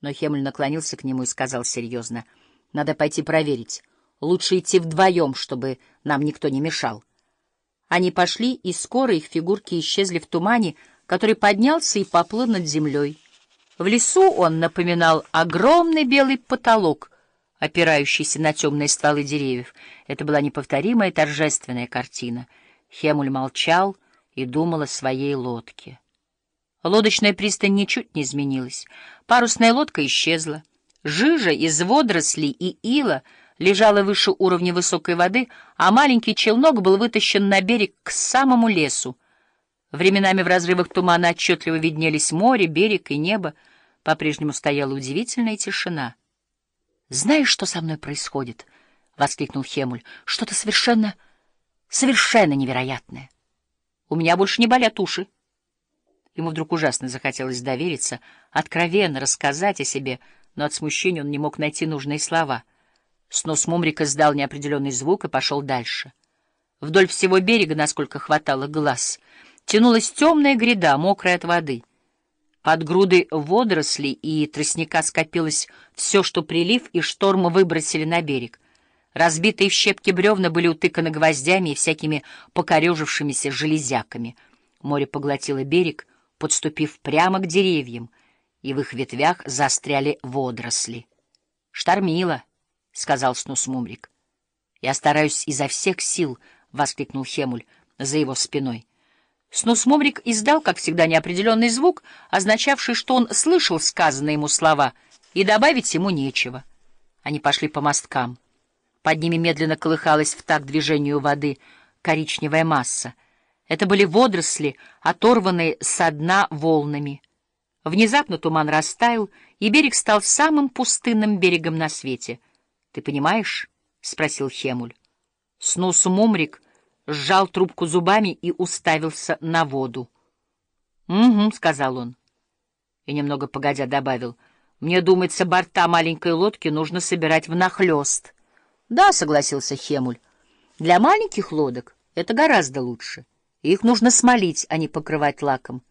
Но Хемль наклонился к нему и сказал серьезно, «Надо пойти проверить. Лучше идти вдвоем, чтобы нам никто не мешал». Они пошли, и скоро их фигурки исчезли в тумане, который поднялся и поплыл над землей. В лесу он напоминал огромный белый потолок, опирающийся на темные стволы деревьев. Это была неповторимая торжественная картина. Хемуль молчал и думал о своей лодке. Лодочная пристань ничуть не изменилась. Парусная лодка исчезла. Жижа из водорослей и ила лежала выше уровня высокой воды, а маленький челнок был вытащен на берег к самому лесу. Временами в разрывах тумана отчетливо виднелись море, берег и небо. По-прежнему стояла удивительная тишина. «Знаешь, что со мной происходит?» — воскликнул Хемуль. «Что-то совершенно, совершенно невероятное. У меня больше не болят уши». Ему вдруг ужасно захотелось довериться, откровенно рассказать о себе, но от смущения он не мог найти нужные слова. Снос Мумрика издал неопределенный звук и пошел дальше. Вдоль всего берега, насколько хватало глаз, тянулась темная гряда, мокрая от воды. Под грудой водорослей и тростника скопилось все, что прилив и шторм выбросили на берег. Разбитые в щепки бревна были утыканы гвоздями и всякими покорежившимися железяками. Море поглотило берег, подступив прямо к деревьям, и в их ветвях застряли водоросли. «Штормило», — сказал Снус Мумрик. «Я стараюсь изо всех сил», — воскликнул Хемуль за его спиной. Снус Мумрик издал, как всегда, неопределенный звук, означавший, что он слышал сказанные ему слова, и добавить ему нечего. Они пошли по мосткам. Под ними медленно колыхалась в такт движению воды коричневая масса — это были водоросли, оторванные со дна волнами. Внезапно туман растаял, и берег стал самым пустынным берегом на свете. — Ты понимаешь? — спросил Хемуль. Снус Мумрик сжал трубку зубами и уставился на воду. — Угу, — сказал он. И немного погодя добавил. — Мне думается, борта маленькой лодки нужно собирать внахлёст. — Да, — согласился Хемуль. — Для маленьких лодок это гораздо лучше. Их нужно смолить, а не покрывать лаком.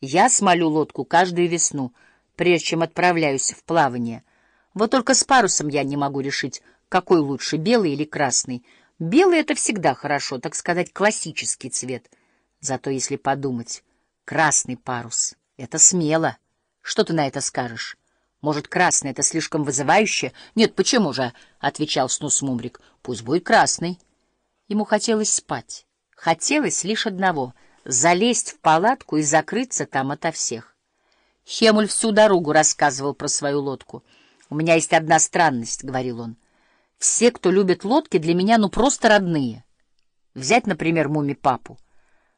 Я смолю лодку каждую весну, прежде чем отправляюсь в плавание. Вот только с парусом я не могу решить, какой лучше, белый или красный. Белый — это всегда хорошо, так сказать, классический цвет. Зато если подумать, красный парус — это смело. Что ты на это скажешь? Может, красный — это слишком вызывающе? Нет, почему же? — отвечал Снус Мумрик. Пусть будет красный. Ему хотелось спать. Хотелось лишь одного — залезть в палатку и закрыться там ото всех. Хемуль всю дорогу рассказывал про свою лодку. «У меня есть одна странность», — говорил он. «Все, кто любит лодки, для меня ну просто родные. Взять, например, муми-папу.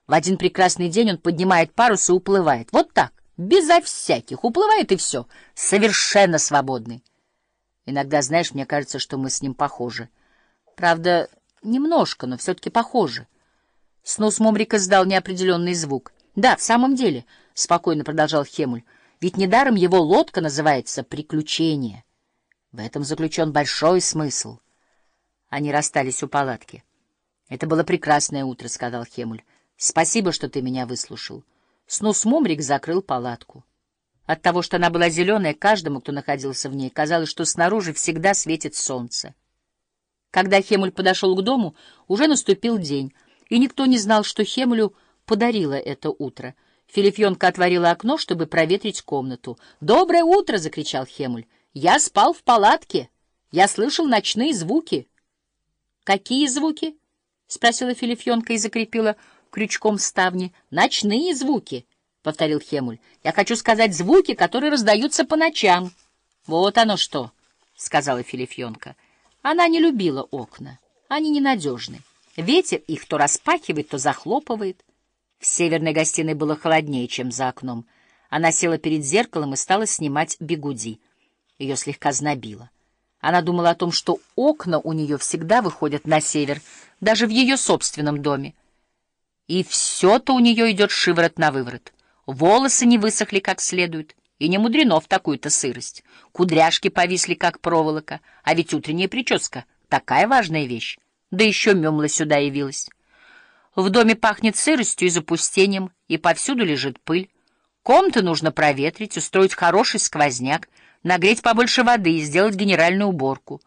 В один прекрасный день он поднимает парус и уплывает. Вот так, безо всяких. Уплывает и все. Совершенно свободный. Иногда, знаешь, мне кажется, что мы с ним похожи. Правда, немножко, но все-таки похожи. Снус Момрика издал неопределенный звук. «Да, в самом деле», — спокойно продолжал Хемуль, — «ведь недаром его лодка называется «Приключение». В этом заключен большой смысл». Они расстались у палатки. «Это было прекрасное утро», — сказал Хемуль. «Спасибо, что ты меня выслушал». Снус Момрик закрыл палатку. От того, что она была зеленая, каждому, кто находился в ней, казалось, что снаружи всегда светит солнце. Когда Хемуль подошел к дому, уже наступил день — и никто не знал, что Хемлю подарило это утро. Филифьонка отворила окно, чтобы проветрить комнату. «Доброе утро!» — закричал Хемуль. «Я спал в палатке. Я слышал ночные звуки». «Какие звуки?» — спросила Филифьонка и закрепила крючком ставни. «Ночные звуки», — повторил Хемуль. «Я хочу сказать звуки, которые раздаются по ночам». «Вот оно что», — сказала Филифьонка. Она не любила окна. Они ненадежны. Ветер их то распахивает, то захлопывает. В северной гостиной было холоднее, чем за окном. Она села перед зеркалом и стала снимать бегуди. Ее слегка знобило. Она думала о том, что окна у нее всегда выходят на север, даже в ее собственном доме. И все-то у нее идет шиворот на выворот. Волосы не высохли как следует, и не мудрено в такую-то сырость. Кудряшки повисли, как проволока, а ведь утренняя прическа — такая важная вещь да еще мемла сюда явилась. В доме пахнет сыростью и запустением, и повсюду лежит пыль. Комнаты нужно проветрить, устроить хороший сквозняк, нагреть побольше воды и сделать генеральную уборку.